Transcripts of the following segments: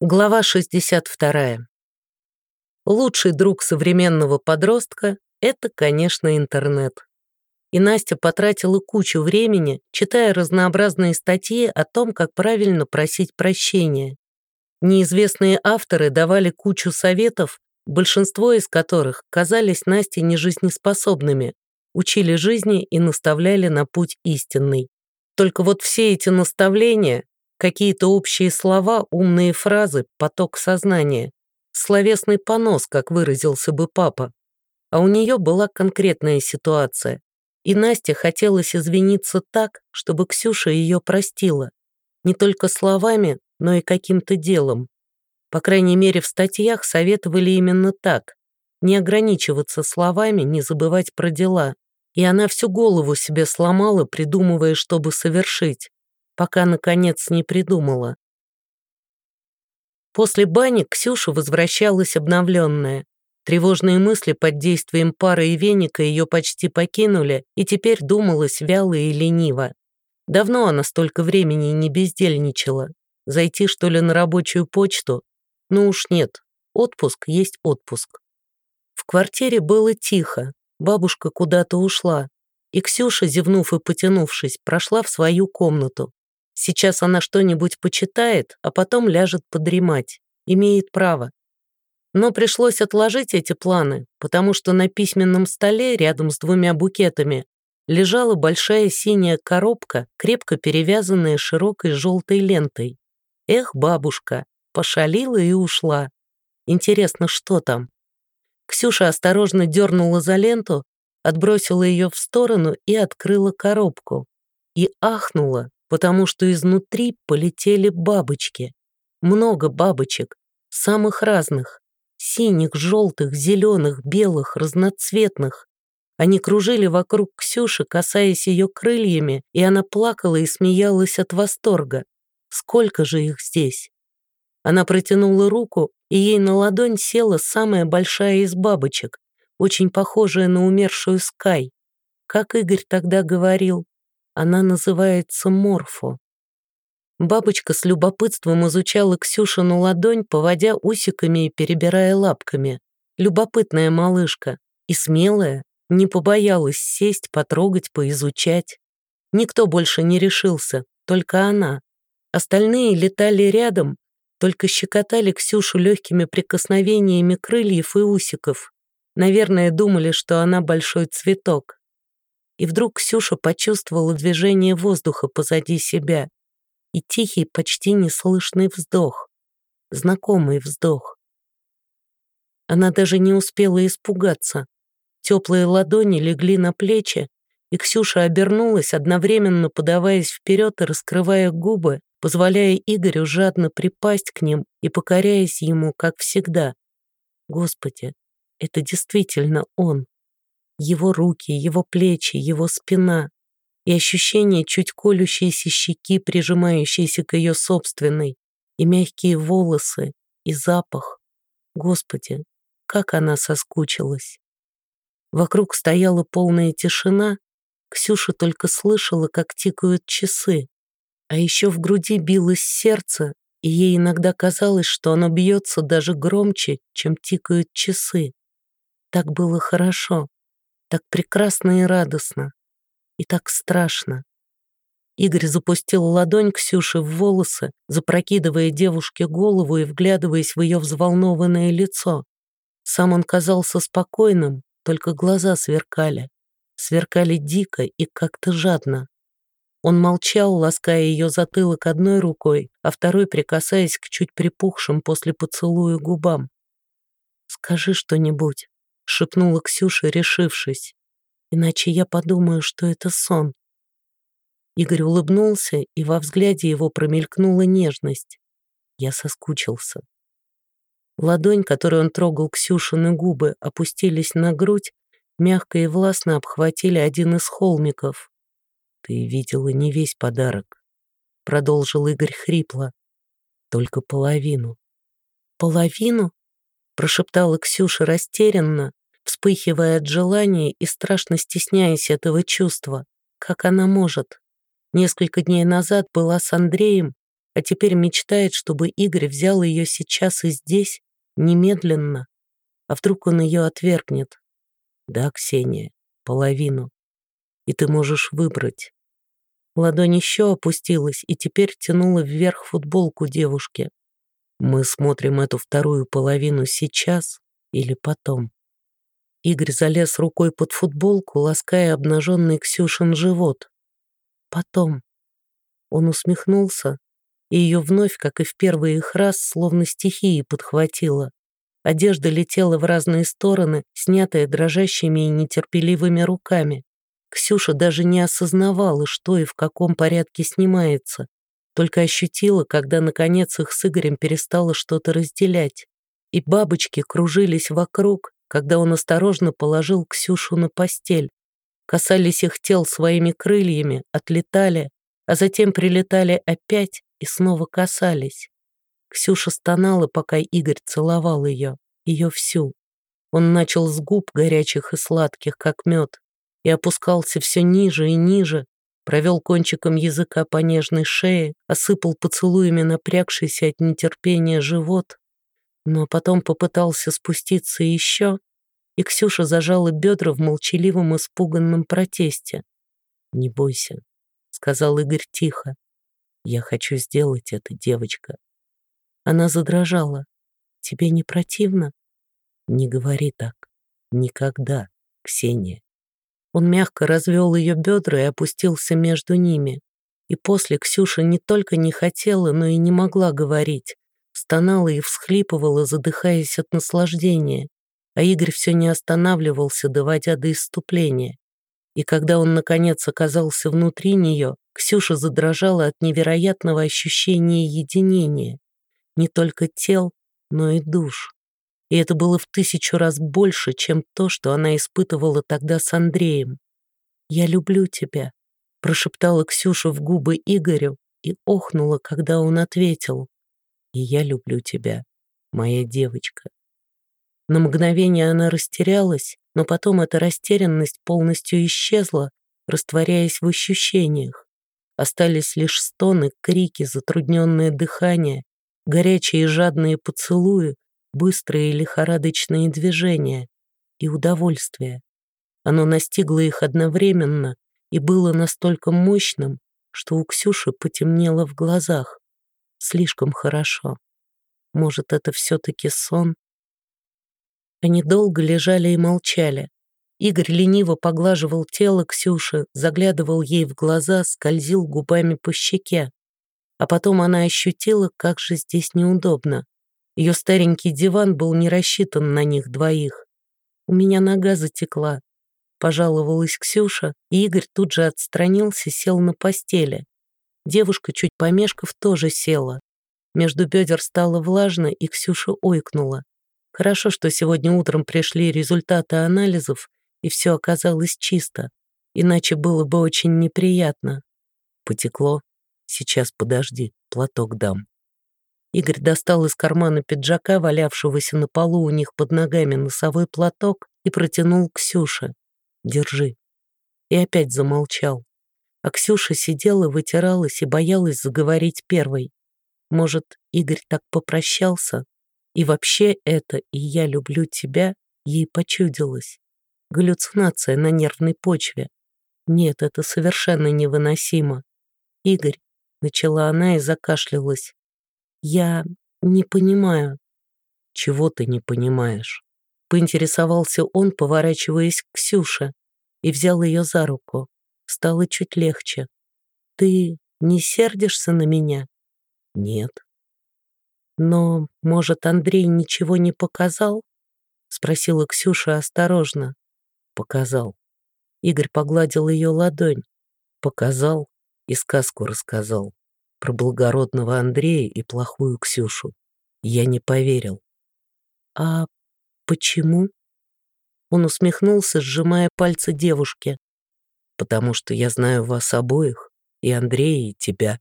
Глава 62. Лучший друг современного подростка — это, конечно, интернет. И Настя потратила кучу времени, читая разнообразные статьи о том, как правильно просить прощения. Неизвестные авторы давали кучу советов, большинство из которых казались Насте нежизнеспособными, учили жизни и наставляли на путь истинный. Только вот все эти наставления Какие-то общие слова, умные фразы, поток сознания. Словесный понос, как выразился бы папа. А у нее была конкретная ситуация. И Насте хотелось извиниться так, чтобы Ксюша ее простила. Не только словами, но и каким-то делом. По крайней мере, в статьях советовали именно так. Не ограничиваться словами, не забывать про дела. И она всю голову себе сломала, придумывая, чтобы совершить пока, наконец, не придумала. После бани Ксюша возвращалась обновленная. Тревожные мысли под действием пары и веника ее почти покинули, и теперь думалась вяло и лениво. Давно она столько времени не бездельничала. Зайти, что ли, на рабочую почту? Ну уж нет, отпуск есть отпуск. В квартире было тихо, бабушка куда-то ушла, и Ксюша, зевнув и потянувшись, прошла в свою комнату. Сейчас она что-нибудь почитает, а потом ляжет подремать. Имеет право. Но пришлось отложить эти планы, потому что на письменном столе рядом с двумя букетами лежала большая синяя коробка, крепко перевязанная широкой желтой лентой. Эх, бабушка, пошалила и ушла. Интересно, что там? Ксюша осторожно дернула за ленту, отбросила ее в сторону и открыла коробку. И ахнула, потому что изнутри полетели бабочки. Много бабочек, самых разных. Синих, желтых, зеленых, белых, разноцветных. Они кружили вокруг Ксюши, касаясь ее крыльями, и она плакала и смеялась от восторга. Сколько же их здесь? Она протянула руку, и ей на ладонь села самая большая из бабочек, очень похожая на умершую Скай. Как Игорь тогда говорил, она называется Морфо. Бабочка с любопытством изучала Ксюшину ладонь, поводя усиками и перебирая лапками. Любопытная малышка и смелая, не побоялась сесть, потрогать, поизучать. Никто больше не решился, только она. Остальные летали рядом, только щекотали Ксюшу легкими прикосновениями крыльев и усиков. Наверное, думали, что она большой цветок. И вдруг Ксюша почувствовала движение воздуха позади себя и тихий, почти неслышный вздох, знакомый вздох. Она даже не успела испугаться. Теплые ладони легли на плечи, и Ксюша обернулась, одновременно подаваясь вперед и раскрывая губы, позволяя Игорю жадно припасть к ним и покоряясь ему, как всегда. Господи, это действительно он. Его руки, его плечи, его спина и ощущение чуть колющейся щеки, прижимающейся к ее собственной, и мягкие волосы, и запах. Господи, как она соскучилась. Вокруг стояла полная тишина, Ксюша только слышала, как тикают часы, а еще в груди билось сердце, и ей иногда казалось, что оно бьется даже громче, чем тикают часы. Так было хорошо так прекрасно и радостно, и так страшно. Игорь запустил ладонь Ксюши в волосы, запрокидывая девушке голову и вглядываясь в ее взволнованное лицо. Сам он казался спокойным, только глаза сверкали. Сверкали дико и как-то жадно. Он молчал, лаская ее затылок одной рукой, а второй прикасаясь к чуть припухшим после поцелуя губам. «Скажи что-нибудь», — шепнула Ксюша, решившись. «Иначе я подумаю, что это сон». Игорь улыбнулся, и во взгляде его промелькнула нежность. Я соскучился. Ладонь, которой он трогал Ксюшины губы, опустились на грудь, мягко и властно обхватили один из холмиков. «Ты видела не весь подарок», — продолжил Игорь хрипло. «Только половину». «Половину?» Прошептала Ксюша растерянно, вспыхивая от желания и страшно стесняясь этого чувства. Как она может? Несколько дней назад была с Андреем, а теперь мечтает, чтобы Игорь взял ее сейчас и здесь, немедленно. А вдруг он ее отвергнет? Да, Ксения, половину. И ты можешь выбрать. Ладонь еще опустилась и теперь тянула вверх футболку девушки. Мы смотрим эту вторую половину сейчас или потом. Игорь залез рукой под футболку, лаская обнаженный Ксюшин живот. Потом. Он усмехнулся, и ее вновь, как и в первый их раз, словно стихии подхватила. Одежда летела в разные стороны, снятая дрожащими и нетерпеливыми руками. Ксюша даже не осознавала, что и в каком порядке снимается, только ощутила, когда, наконец, их с Игорем перестало что-то разделять. И бабочки кружились вокруг, когда он осторожно положил Ксюшу на постель. Касались их тел своими крыльями, отлетали, а затем прилетали опять и снова касались. Ксюша стонала, пока Игорь целовал ее, ее всю. Он начал с губ горячих и сладких, как мед, и опускался все ниже и ниже, провел кончиком языка по нежной шее, осыпал поцелуями напрягшийся от нетерпения живот, но потом попытался спуститься еще, и Ксюша зажала бедра в молчаливом испуганном протесте. «Не бойся», — сказал Игорь тихо. «Я хочу сделать это, девочка». Она задрожала. «Тебе не противно?» «Не говори так. Никогда, Ксения». Он мягко развел ее бедра и опустился между ними. И после Ксюша не только не хотела, но и не могла говорить. Стонала и всхлипывала, задыхаясь от наслаждения. А Игорь все не останавливался, доводя до исступления. И когда он, наконец, оказался внутри нее, Ксюша задрожала от невероятного ощущения единения. Не только тел, но и душ и это было в тысячу раз больше, чем то, что она испытывала тогда с Андреем. «Я люблю тебя», — прошептала Ксюша в губы Игорю и охнула, когда он ответил. «И я люблю тебя, моя девочка». На мгновение она растерялась, но потом эта растерянность полностью исчезла, растворяясь в ощущениях. Остались лишь стоны, крики, затрудненное дыхание, горячие и жадные поцелуи, быстрые лихорадочные движения и удовольствие. Оно настигло их одновременно и было настолько мощным, что у Ксюши потемнело в глазах. Слишком хорошо. Может, это все-таки сон? Они долго лежали и молчали. Игорь лениво поглаживал тело Ксюши, заглядывал ей в глаза, скользил губами по щеке. А потом она ощутила, как же здесь неудобно. Ее старенький диван был не рассчитан на них двоих. У меня нога затекла. Пожаловалась Ксюша, и Игорь тут же отстранился, сел на постели. Девушка, чуть помешков, тоже села. Между бедер стало влажно, и Ксюша ойкнула. Хорошо, что сегодня утром пришли результаты анализов, и все оказалось чисто. Иначе было бы очень неприятно. Потекло. Сейчас подожди, платок дам. Игорь достал из кармана пиджака, валявшегося на полу у них под ногами, носовой платок и протянул Ксюше. «Держи». И опять замолчал. А Ксюша сидела, вытиралась и боялась заговорить первой. Может, Игорь так попрощался? И вообще это «и я люблю тебя» ей почудилось. Галлюцинация на нервной почве. Нет, это совершенно невыносимо. «Игорь», — начала она и закашлялась. «Я не понимаю». «Чего ты не понимаешь?» Поинтересовался он, поворачиваясь к Ксюше, и взял ее за руку. Стало чуть легче. «Ты не сердишься на меня?» «Нет». «Но, может, Андрей ничего не показал?» Спросила Ксюша осторожно. «Показал». Игорь погладил ее ладонь. «Показал и сказку рассказал про благородного Андрея и плохую Ксюшу. Я не поверил. «А почему?» Он усмехнулся, сжимая пальцы девушки. «Потому что я знаю вас обоих, и Андрея, и тебя.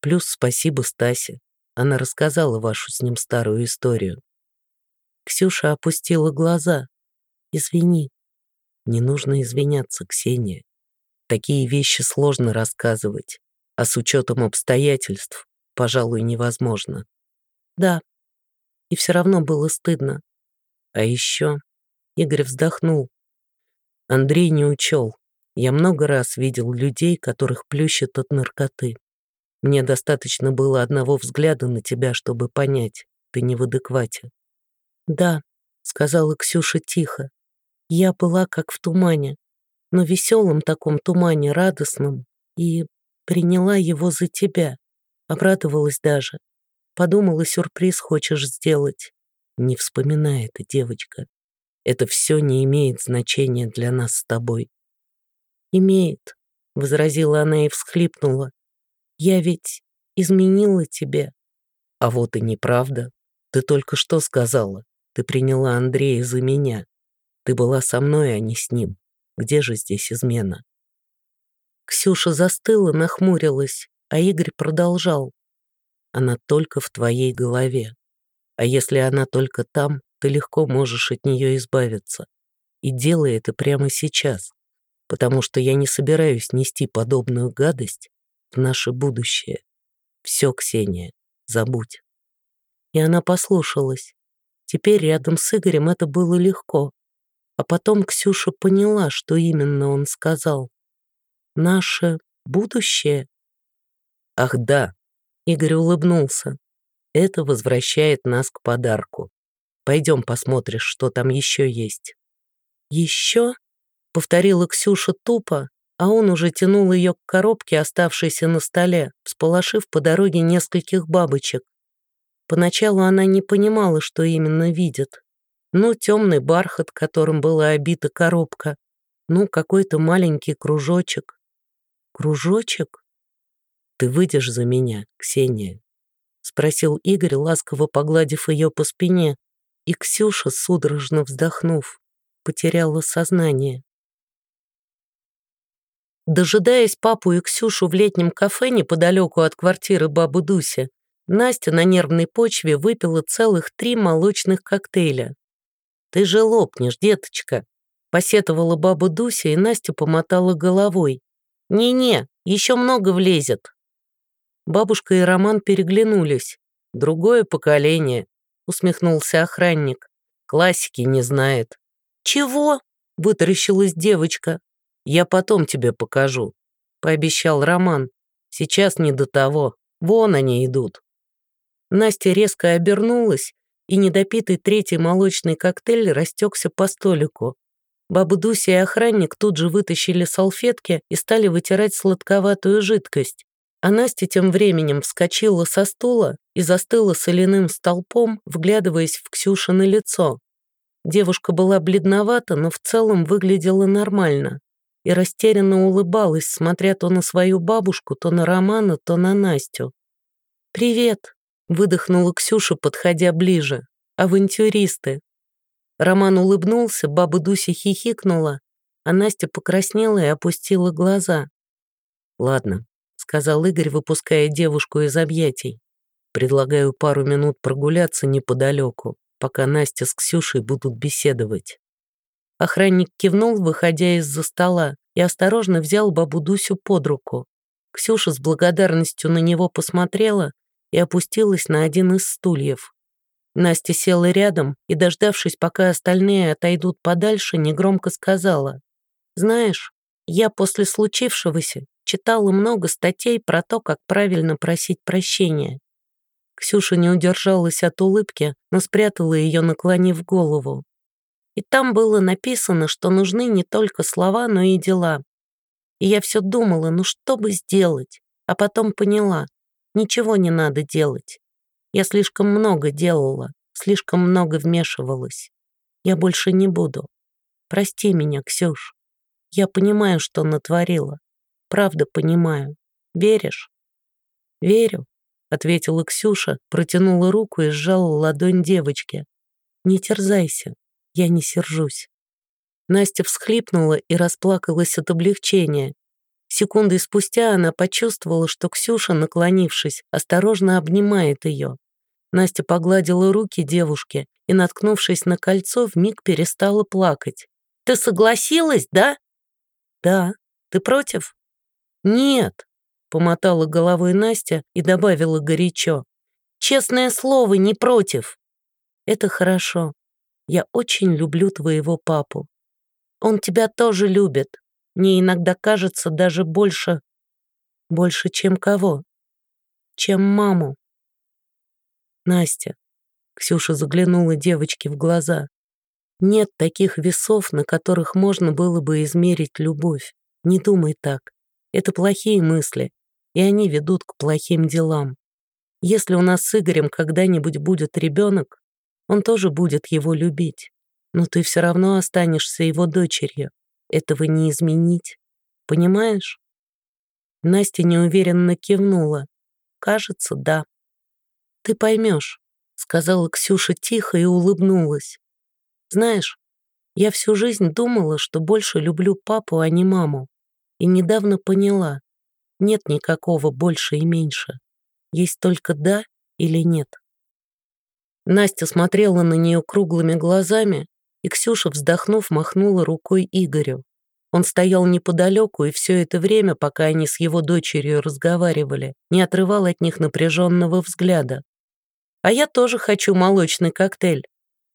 Плюс спасибо Стасе. Она рассказала вашу с ним старую историю». Ксюша опустила глаза. «Извини». «Не нужно извиняться, Ксения. Такие вещи сложно рассказывать а с учетом обстоятельств пожалуй, невозможно. Да, и все равно было стыдно. А еще Игорь вздохнул. Андрей не учел. Я много раз видел людей, которых плющат от наркоты. Мне достаточно было одного взгляда на тебя, чтобы понять, ты не в адеквате. «Да», — сказала Ксюша тихо, — «я была как в тумане, но веселом таком тумане, радостном, и приняла его за тебя, обрадовалась даже. Подумала, сюрприз хочешь сделать. Не вспоминай это, девочка. Это все не имеет значения для нас с тобой. «Имеет», — возразила она и всхлипнула. «Я ведь изменила тебе». «А вот и неправда. Ты только что сказала. Ты приняла Андрея за меня. Ты была со мной, а не с ним. Где же здесь измена?» Ксюша застыла, нахмурилась, а Игорь продолжал. «Она только в твоей голове. А если она только там, ты легко можешь от нее избавиться. И делай это прямо сейчас, потому что я не собираюсь нести подобную гадость в наше будущее. Все, Ксения, забудь». И она послушалась. Теперь рядом с Игорем это было легко. А потом Ксюша поняла, что именно он сказал. «Наше будущее?» «Ах да!» — Игорь улыбнулся. «Это возвращает нас к подарку. Пойдем посмотришь, что там еще есть». «Еще?» — повторила Ксюша тупо, а он уже тянул ее к коробке, оставшейся на столе, всполошив по дороге нескольких бабочек. Поначалу она не понимала, что именно видит. Ну, темный бархат, которым была обита коробка. Ну, какой-то маленький кружочек. Кружочек? Ты выйдешь за меня, Ксения? Спросил Игорь, ласково погладив ее по спине. И Ксюша, судорожно вздохнув, потеряла сознание. Дожидаясь папу и Ксюшу в летнем кафе неподалеку от квартиры бабы Дуси, Настя на нервной почве выпила целых три молочных коктейля. «Ты же лопнешь, деточка!» Посетовала баба Дуся, и Настя помотала головой. «Не-не, еще много влезет». Бабушка и Роман переглянулись. «Другое поколение», — усмехнулся охранник. «Классики не знает». «Чего?» — вытаращилась девочка. «Я потом тебе покажу», — пообещал Роман. «Сейчас не до того. Вон они идут». Настя резко обернулась, и недопитый третий молочный коктейль растекся по столику. Баба Дуся и охранник тут же вытащили салфетки и стали вытирать сладковатую жидкость. А Настя тем временем вскочила со стула и застыла соляным столпом, вглядываясь в Ксюшино лицо. Девушка была бледновата, но в целом выглядела нормально и растерянно улыбалась, смотря то на свою бабушку, то на Романа, то на Настю. «Привет», Выдохнула Ксюша, подходя ближе. «Авантюристы!» Роман улыбнулся, баба Дуся хихикнула, а Настя покраснела и опустила глаза. «Ладно», — сказал Игорь, выпуская девушку из объятий. «Предлагаю пару минут прогуляться неподалеку, пока Настя с Ксюшей будут беседовать». Охранник кивнул, выходя из-за стола, и осторожно взял бабу Дусю под руку. Ксюша с благодарностью на него посмотрела, и опустилась на один из стульев. Настя села рядом и, дождавшись, пока остальные отойдут подальше, негромко сказала. «Знаешь, я после случившегося читала много статей про то, как правильно просить прощения». Ксюша не удержалась от улыбки, но спрятала ее, наклонив голову. И там было написано, что нужны не только слова, но и дела. И я все думала, ну что бы сделать, а потом поняла, Ничего не надо делать. Я слишком много делала, слишком много вмешивалась. Я больше не буду. Прости меня, Ксюш. Я понимаю, что натворила. Правда понимаю. Веришь? Верю, ответила Ксюша, протянула руку и сжала ладонь девочки. Не терзайся, я не сержусь. Настя всхлипнула и расплакалась от облегчения, Секунды спустя она почувствовала, что Ксюша, наклонившись, осторожно обнимает ее. Настя погладила руки девушки и, наткнувшись на кольцо, вмиг перестала плакать. «Ты согласилась, да?» «Да. Ты против?» «Нет». помотала головой Настя и добавила горячо. «Честное слово, не против». «Это хорошо. Я очень люблю твоего папу. Он тебя тоже любит. Мне иногда кажется даже больше... Больше, чем кого? Чем маму. Настя. Ксюша заглянула девочке в глаза. Нет таких весов, на которых можно было бы измерить любовь. Не думай так. Это плохие мысли, и они ведут к плохим делам. Если у нас с Игорем когда-нибудь будет ребенок, он тоже будет его любить. Но ты все равно останешься его дочерью. Этого не изменить. Понимаешь? Настя неуверенно кивнула. Кажется, да. Ты поймешь, сказала Ксюша тихо и улыбнулась. Знаешь, я всю жизнь думала, что больше люблю папу, а не маму. И недавно поняла, нет никакого больше и меньше. Есть только да или нет. Настя смотрела на нее круглыми глазами, и Ксюша, вздохнув, махнула рукой Игорю. Он стоял неподалеку, и все это время, пока они с его дочерью разговаривали, не отрывал от них напряженного взгляда. «А я тоже хочу молочный коктейль»,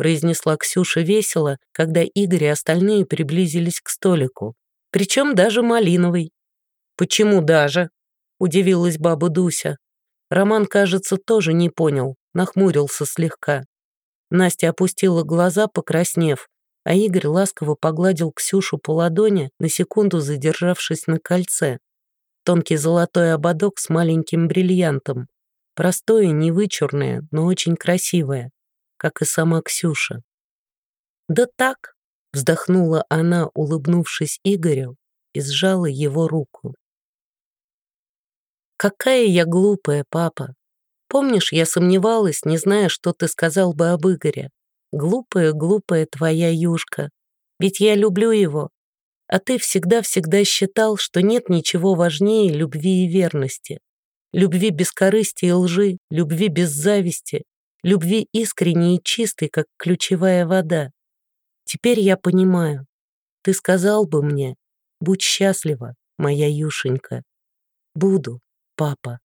произнесла Ксюша весело, когда Игорь и остальные приблизились к столику. Причем даже малиновый. «Почему даже?» — удивилась баба Дуся. Роман, кажется, тоже не понял, нахмурился слегка. Настя опустила глаза, покраснев, а Игорь ласково погладил Ксюшу по ладони, на секунду задержавшись на кольце. Тонкий золотой ободок с маленьким бриллиантом. Простое, невычурное, но очень красивое, как и сама Ксюша. «Да так», — вздохнула она, улыбнувшись Игорю, и сжала его руку. «Какая я глупая, папа! Помнишь, я сомневалась, не зная, что ты сказал бы об Игоре. Глупая, глупая твоя юшка. Ведь я люблю его. А ты всегда-всегда считал, что нет ничего важнее любви и верности. Любви без корысти и лжи, любви без зависти, любви искренней и чистой, как ключевая вода. Теперь я понимаю. Ты сказал бы мне, будь счастлива, моя Юшенька. Буду, папа.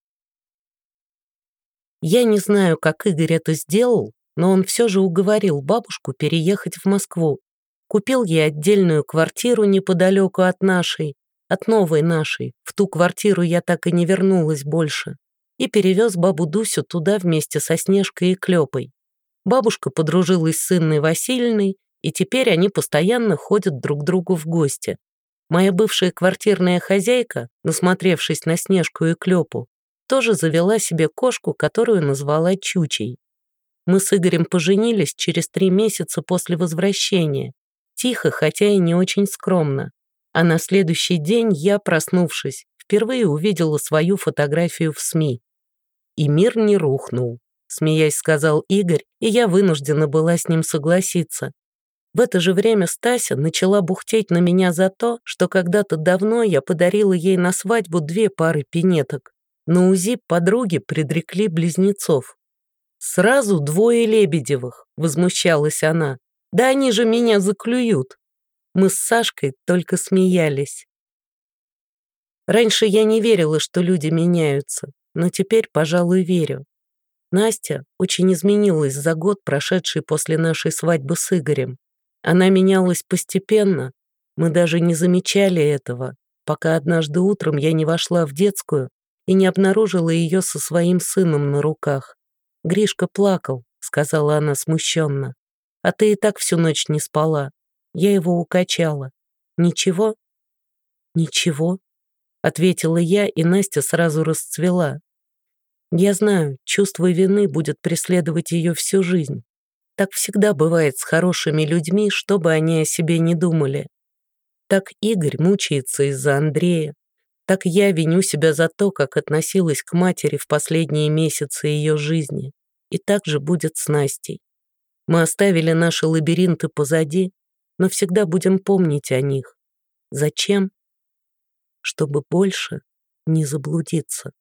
Я не знаю, как Игорь это сделал, но он все же уговорил бабушку переехать в Москву. Купил ей отдельную квартиру неподалеку от нашей, от новой нашей. В ту квартиру я так и не вернулась больше. И перевез бабу Дусю туда вместе со Снежкой и Клёпой. Бабушка подружилась с Инной Васильевной, и теперь они постоянно ходят друг к другу в гости. Моя бывшая квартирная хозяйка, насмотревшись на Снежку и Клёпу, тоже завела себе кошку, которую назвала Чучей. Мы с Игорем поженились через три месяца после возвращения. Тихо, хотя и не очень скромно. А на следующий день я, проснувшись, впервые увидела свою фотографию в СМИ. И мир не рухнул, смеясь сказал Игорь, и я вынуждена была с ним согласиться. В это же время Стася начала бухтеть на меня за то, что когда-то давно я подарила ей на свадьбу две пары пинеток. На УЗИ подруги предрекли близнецов. «Сразу двое Лебедевых», — возмущалась она. «Да они же меня заклюют». Мы с Сашкой только смеялись. Раньше я не верила, что люди меняются, но теперь, пожалуй, верю. Настя очень изменилась за год, прошедший после нашей свадьбы с Игорем. Она менялась постепенно, мы даже не замечали этого, пока однажды утром я не вошла в детскую и не обнаружила ее со своим сыном на руках. «Гришка плакал», — сказала она смущенно. «А ты и так всю ночь не спала. Я его укачала. Ничего?» «Ничего», — ответила я, и Настя сразу расцвела. «Я знаю, чувство вины будет преследовать ее всю жизнь. Так всегда бывает с хорошими людьми, что бы они о себе не думали. Так Игорь мучается из-за Андрея, так я виню себя за то, как относилась к матери в последние месяцы ее жизни. И так же будет с Настей. Мы оставили наши лабиринты позади, но всегда будем помнить о них. Зачем? Чтобы больше не заблудиться.